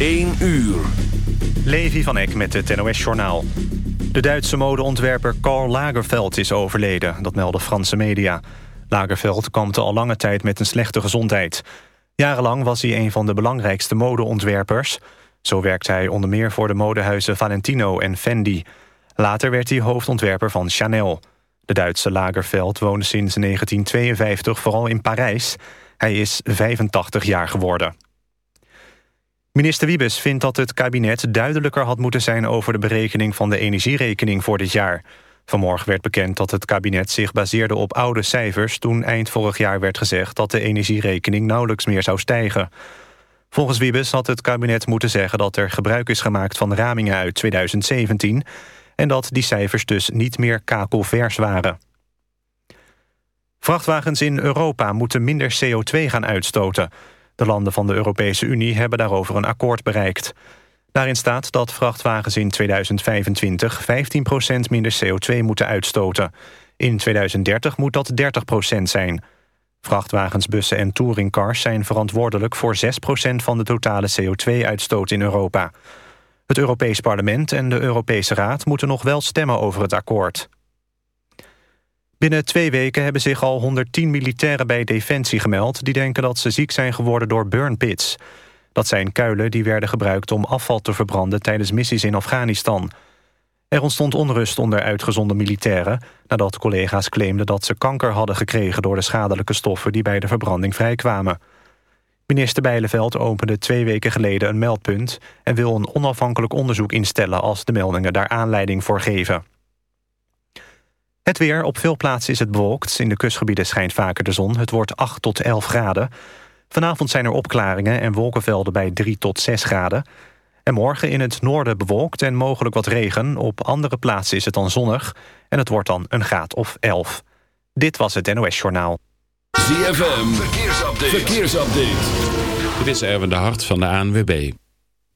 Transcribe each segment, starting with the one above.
1 uur. Levi van Eck met het NOS-journaal. De Duitse modeontwerper Karl Lagerfeld is overleden, dat melden Franse media. Lagerfeld kampte al lange tijd met een slechte gezondheid. Jarenlang was hij een van de belangrijkste modeontwerpers. Zo werkte hij onder meer voor de modehuizen Valentino en Fendi. Later werd hij hoofdontwerper van Chanel. De Duitse Lagerfeld woonde sinds 1952 vooral in Parijs. Hij is 85 jaar geworden. Minister Wiebes vindt dat het kabinet duidelijker had moeten zijn... over de berekening van de energierekening voor dit jaar. Vanmorgen werd bekend dat het kabinet zich baseerde op oude cijfers... toen eind vorig jaar werd gezegd dat de energierekening nauwelijks meer zou stijgen. Volgens Wiebes had het kabinet moeten zeggen dat er gebruik is gemaakt... van ramingen uit 2017 en dat die cijfers dus niet meer kakelvers waren. Vrachtwagens in Europa moeten minder CO2 gaan uitstoten... De landen van de Europese Unie hebben daarover een akkoord bereikt. Daarin staat dat vrachtwagens in 2025 15% minder CO2 moeten uitstoten. In 2030 moet dat 30% zijn. Vrachtwagens, bussen en touringcars zijn verantwoordelijk voor 6% van de totale CO2-uitstoot in Europa. Het Europees Parlement en de Europese Raad moeten nog wel stemmen over het akkoord. Binnen twee weken hebben zich al 110 militairen bij Defensie gemeld... die denken dat ze ziek zijn geworden door burnpits. Dat zijn kuilen die werden gebruikt om afval te verbranden... tijdens missies in Afghanistan. Er ontstond onrust onder uitgezonden militairen... nadat collega's claimden dat ze kanker hadden gekregen... door de schadelijke stoffen die bij de verbranding vrijkwamen. Minister Bijleveld opende twee weken geleden een meldpunt... en wil een onafhankelijk onderzoek instellen... als de meldingen daar aanleiding voor geven. Het weer. Op veel plaatsen is het bewolkt. In de kustgebieden schijnt vaker de zon. Het wordt 8 tot 11 graden. Vanavond zijn er opklaringen en wolkenvelden bij 3 tot 6 graden. En morgen in het noorden bewolkt en mogelijk wat regen. Op andere plaatsen is het dan zonnig. En het wordt dan een graad of 11. Dit was het NOS Journaal. ZFM. Verkeersupdate. Verkeersupdate. Dit is Erwin de Hart van de ANWB.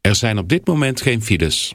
Er zijn op dit moment geen files.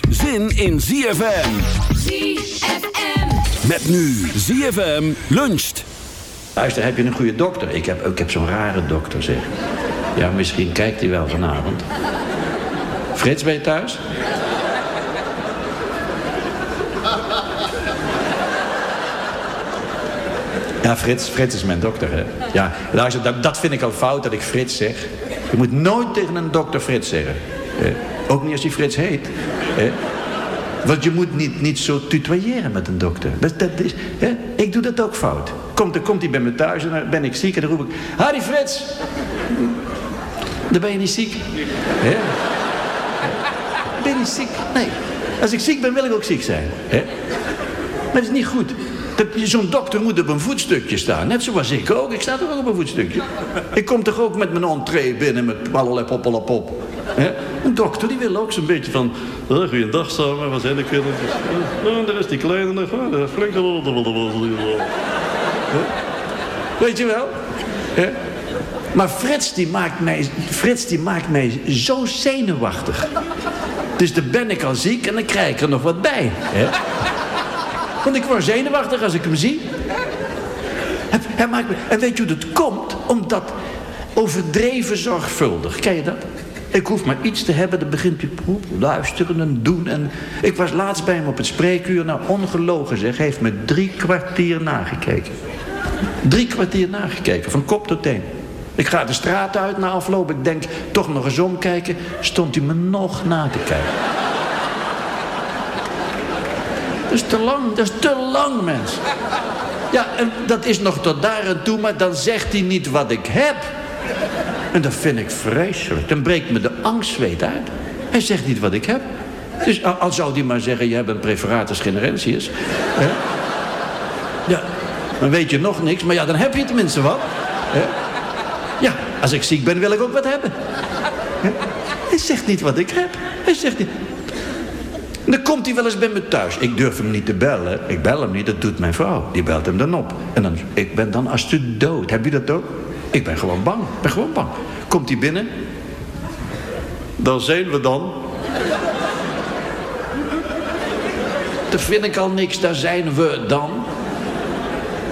zin in ZFM. ZFM. Met nu ZFM luncht. Luister, heb je een goede dokter? Ik heb, ik heb zo'n rare dokter, zeg. Ja, misschien kijkt hij wel vanavond. Frits, ben je thuis? Ja, Frits, Frits is mijn dokter, hè. Ja, luister, dat, dat vind ik al fout dat ik Frits zeg. Je moet nooit tegen een dokter Frits zeggen. hè. Ook niet als hij Frits heet. hè. Want je moet niet, niet zo tutoyeren met een dokter. Dat, is, hè? Ik doe dat ook fout. Komt, dan komt hij bij me thuis en dan ben ik ziek en dan roep ik... Harry Frits! Dan ben je niet ziek. Ben je niet ziek? Nee. Als ik ziek ben, wil ik ook ziek zijn. Hè? Dat is niet goed. Zo'n dokter moet op een voetstukje staan. Net zoals ik ook. Ik sta toch ook op een voetstukje. Ik kom toch ook met mijn entree binnen met. Hè? Een dokter die wil ook zo'n beetje van... "Oh, goeiedag samen, wat zijn de kindertjes? Oh, en daar is die kleine nog. Oh, flink... Weet je wel? Maar Frits die, maakt mij, Frits die maakt mij zo zenuwachtig. Dus dan ben ik al ziek en dan krijg ik er nog wat bij. Want ik word zenuwachtig als ik hem zie. Maakt en weet je hoe dat komt? Omdat overdreven zorgvuldig. Ken je dat? Ik hoef maar iets te hebben, dan begint hij luisteren en doen. En ik was laatst bij hem op het spreekuur. Nou, ongelogen zeg, hij heeft me drie kwartier nagekeken. Drie kwartier nagekeken, van kop tot teen. Ik ga de straat uit na afloop. Ik denk, toch nog eens omkijken. Stond hij me nog na te kijken. Dat is te lang, dat is te lang, mens. Ja, en dat is nog tot daar en toe, maar dan zegt hij niet wat ik heb. En dat vind ik vreselijk. Dan breekt me de angstzweet uit. Hij zegt niet wat ik heb. Dus al, zou hij maar zeggen, je hebt een preferatus generensius. Hè? Ja, dan weet je nog niks, maar ja, dan heb je tenminste wat. Ja, als ik ziek ben, wil ik ook wat hebben. Hij zegt niet wat ik heb. Hij zegt niet... Dan komt hij wel eens bij me thuis. Ik durf hem niet te bellen. Ik bel hem niet, dat doet mijn vrouw. Die belt hem dan op. En dan, ik ben dan als de dood. Heb je dat ook? Ik ben gewoon bang. Ik ben gewoon bang. Komt hij binnen? Dan zijn we dan. Dat vind ik al niks, daar zijn we dan.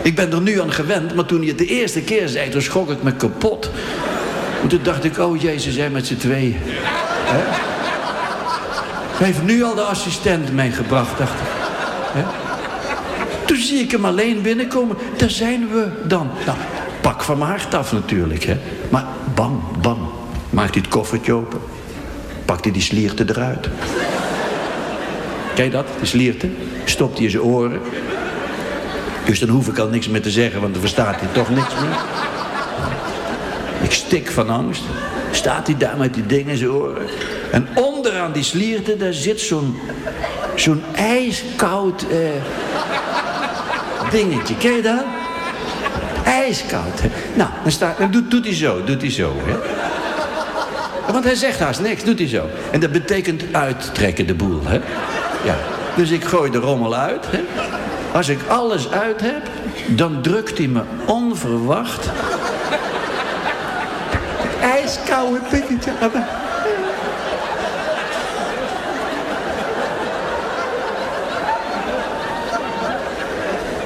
Ik ben er nu aan gewend, maar toen hij het de eerste keer zei, toen schrok ik me kapot. En toen dacht ik, oh jezus, zijn met z'n tweeën. Hè? Hij heeft nu al de assistent meegebracht, dacht ik. Toen zie ik hem alleen binnenkomen. Daar zijn we dan. Nou, pak van mijn hart af natuurlijk, hè. Maar bang, bang. Maakt hij het koffertje open. Pakt hij die slierte eruit. Je dat, die slierte? Stopt hij in zijn oren. Dus dan hoef ik al niks meer te zeggen, want dan verstaat hij toch niks meer. Ik stik van angst. Staat hij daar met die dingen in zijn oren. En die slierte, daar zit zo'n... zo'n ijskoud... eh, dingetje. Ken je dat? Ijskoud. Nou, dan, staat, dan doet, doet hij zo, doet hij zo. Hè? Want hij zegt haast niks, doet hij zo. En dat betekent uittrekken de boel. Hè? Ja. Dus ik gooi de rommel uit. Hè? Als ik alles uit heb, dan drukt hij me onverwacht... ijskoude pikketje aan me.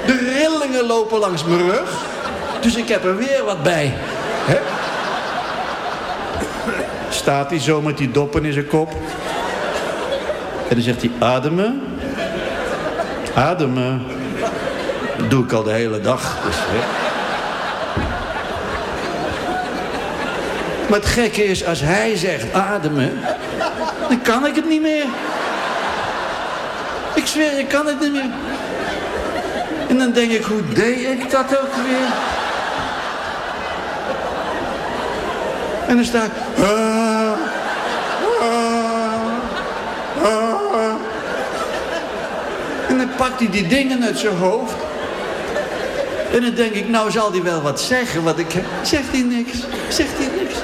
De rillingen lopen langs mijn rug. Dus ik heb er weer wat bij. Staat hij zo met die doppen in zijn kop. En dan zegt hij, ademen. Ademen. Dat doe ik al de hele dag. Dus, hè. Maar het gekke is, als hij zegt ademen, dan kan ik het niet meer. Ik zweer, ik kan het niet meer. En dan denk ik, hoe deed ik dat ook weer? En dan sta ik... "Ah, ah, ah." En dan pakt hij die dingen uit zijn hoofd. En dan denk ik, nou zal hij wel wat zeggen wat ik heb. Zegt hij niks. Zegt hij niks.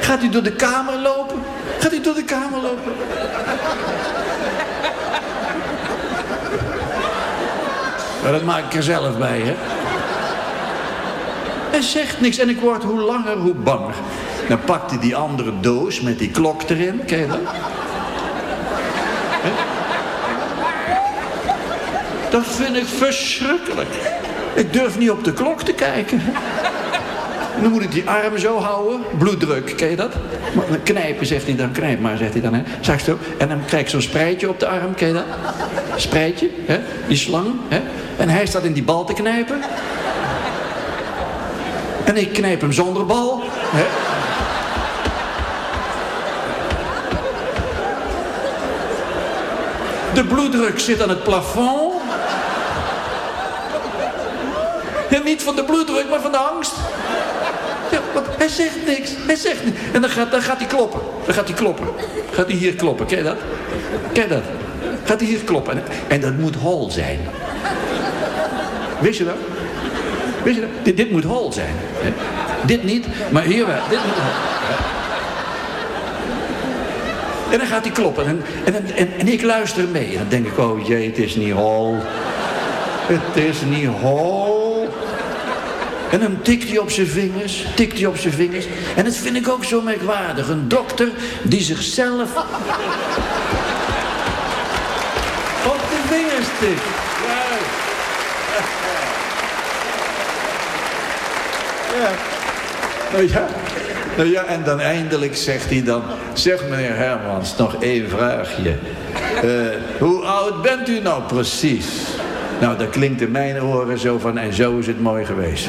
Gaat hij door de kamer lopen? Gaat hij door de kamer lopen? Dat maak ik er zelf bij, hè. Hij zegt niks en ik word hoe langer hoe banger. Dan pakt hij die andere doos met die klok erin. Ken je dat? Dat vind ik verschrikkelijk. Ik durf niet op de klok te kijken. Dan moet ik die arm zo houden. Bloeddruk, ken je dat? Knijpen, zegt hij dan. Knijp maar, zegt hij dan. Hè? Zag zo? En dan krijg ik zo'n spreidje op de arm, ken je dat? Spreidje, hè? Die slang, hè? En hij staat in die bal te knijpen. En ik knijp hem zonder bal. Hè? De bloeddruk zit aan het plafond. En niet van de bloeddruk, maar van de angst. Want hij zegt niks. Hij zegt niks. En dan gaat, dan gaat hij kloppen. Dan gaat hij kloppen. Gaat hij hier kloppen. Ken je dat? Ken je dat? Gaat hij hier kloppen. En, en dat moet hol zijn. Wist je dat? Wist je dat? Dit, moet hol zijn. Dit niet, maar hier wel. Dit. En dan gaat hij kloppen. En, en, en, en ik luister mee. En dan denk ik, oh jee, het is niet hol. Het is niet hol. En dan tikt hij op zijn vingers, tikt hij op zijn vingers. En dat vind ik ook zo merkwaardig. Een dokter die zichzelf op de vingers tikt. Ja. Nou ja. Nou ja, en dan eindelijk zegt hij dan... Zeg meneer Hermans, nog één vraagje. Eh, hoe oud bent u nou precies? Nou, dat klinkt in mijn oren zo van... En zo is het mooi geweest.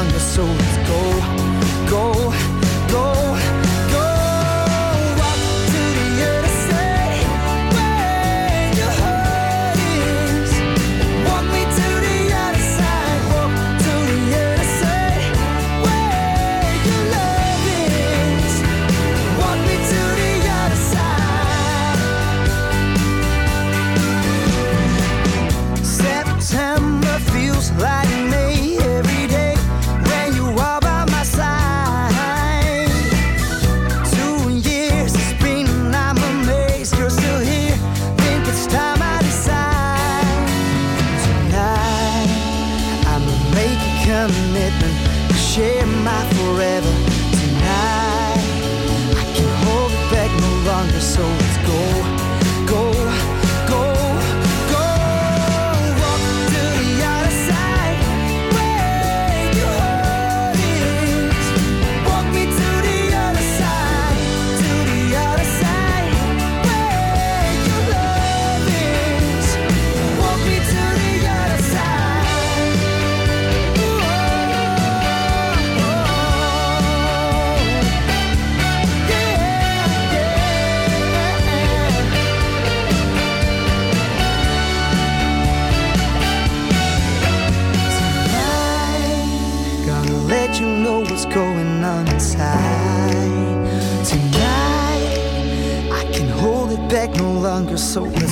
So let's go, go. so.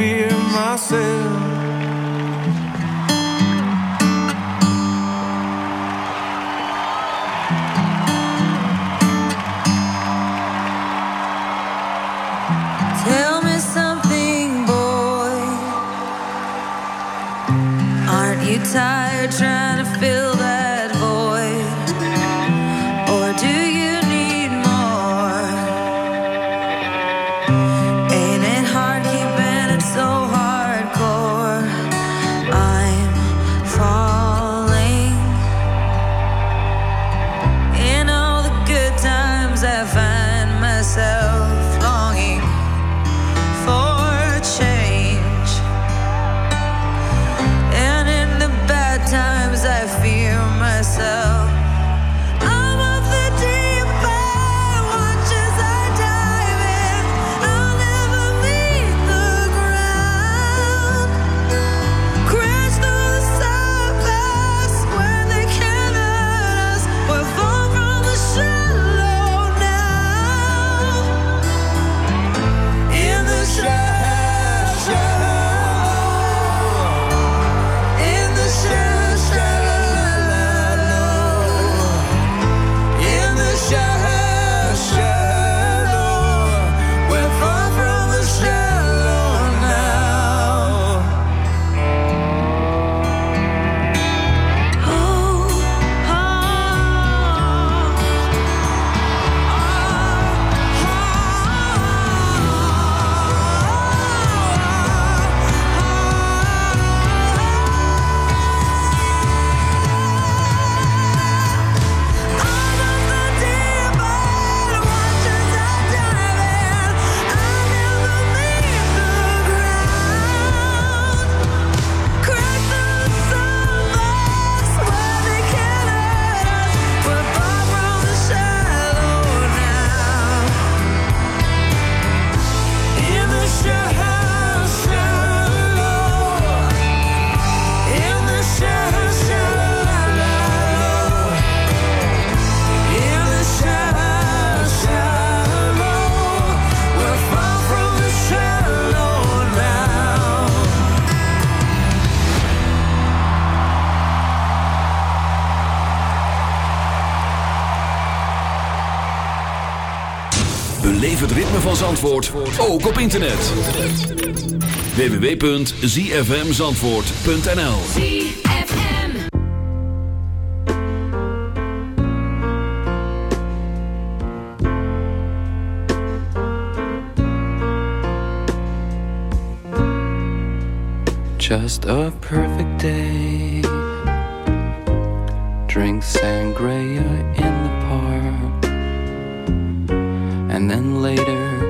fear myself. Zandvoort ook op internet. www.zfmzandvoort.nl Just a perfect day. Drink sangria in the park. And then later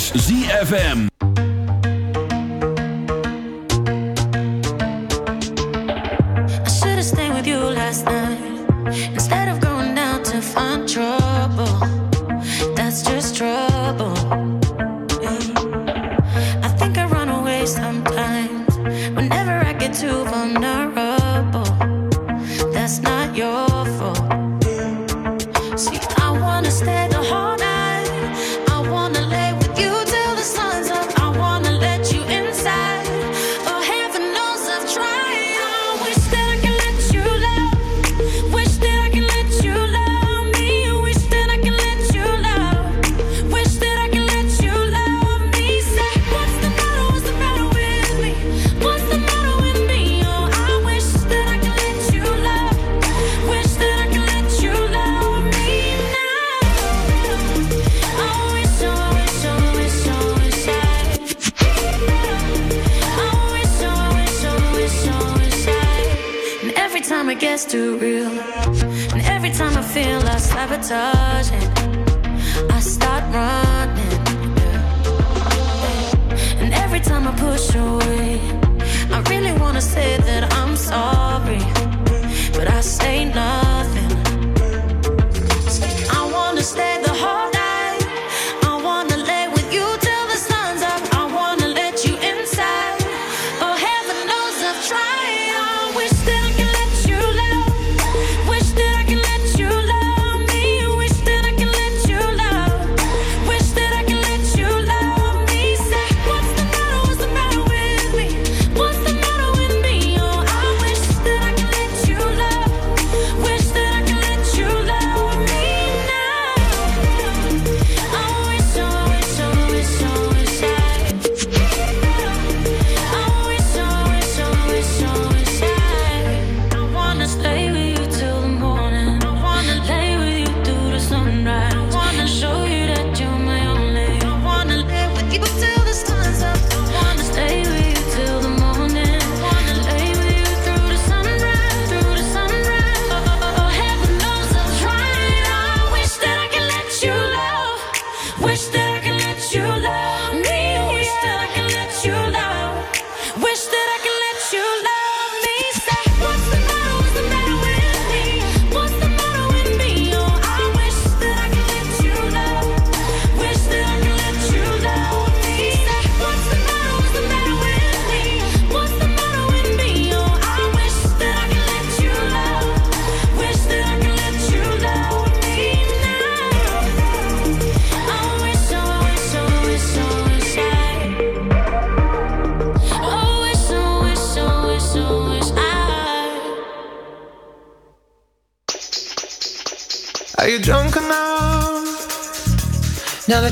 ZFM.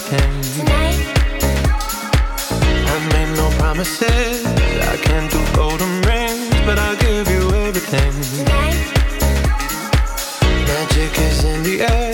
pretend. Tonight. I made no promises. I can't do golden rings, but I'll give you everything. Tonight. Magic is in the air.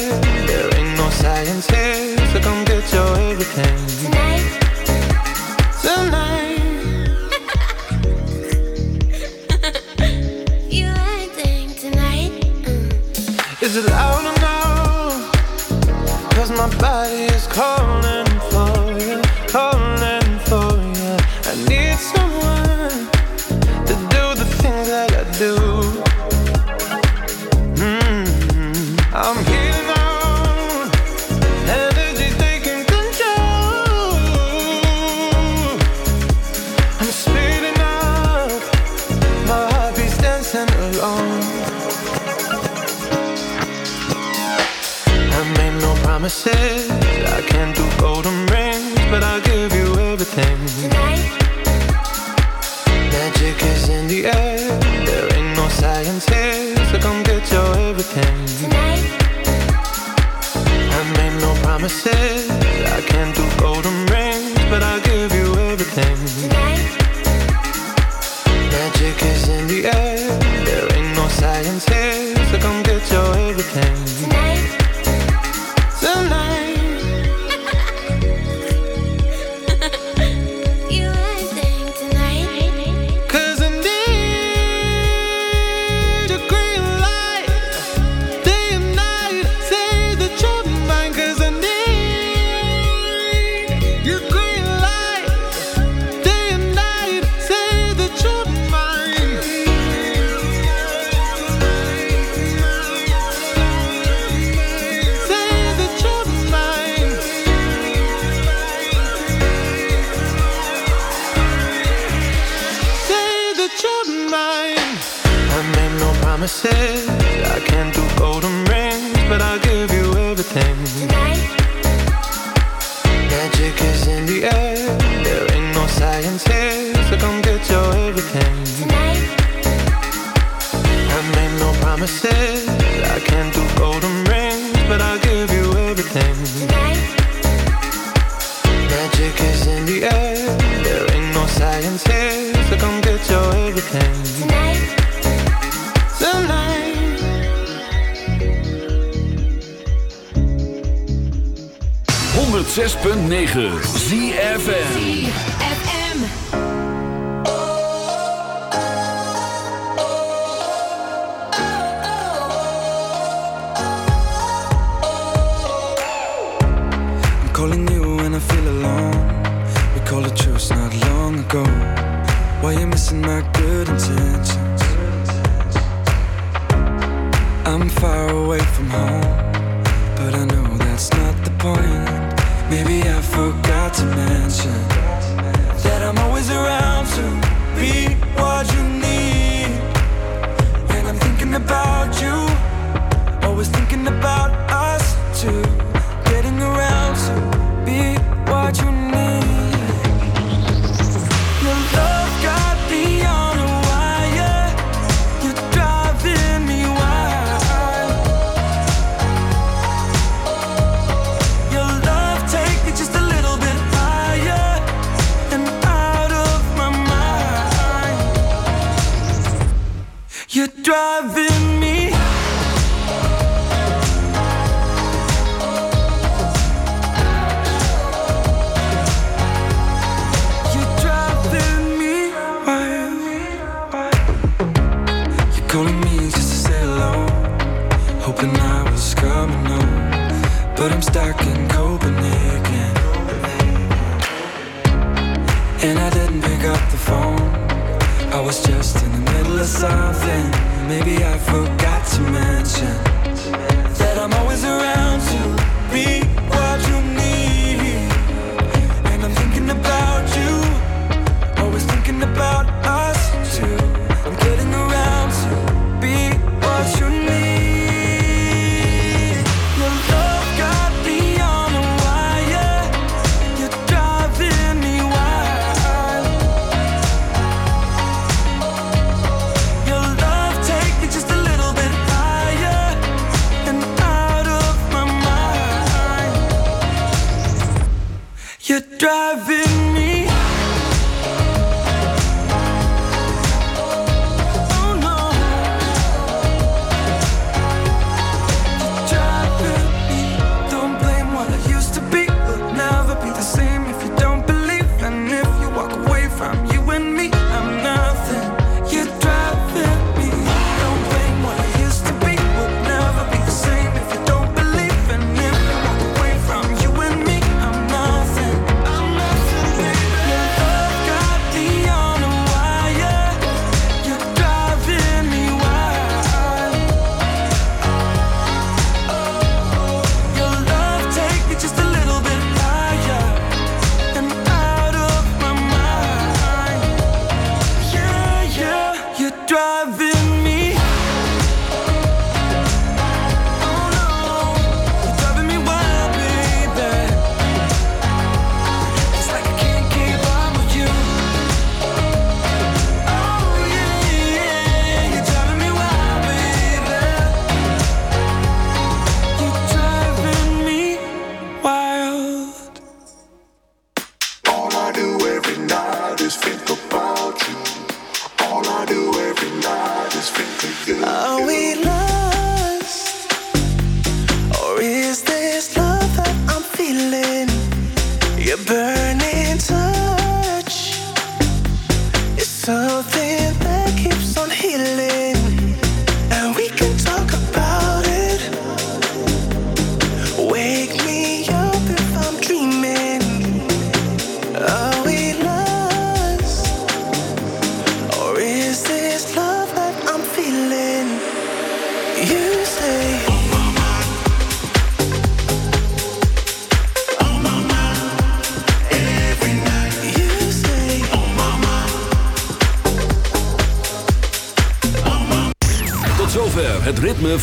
same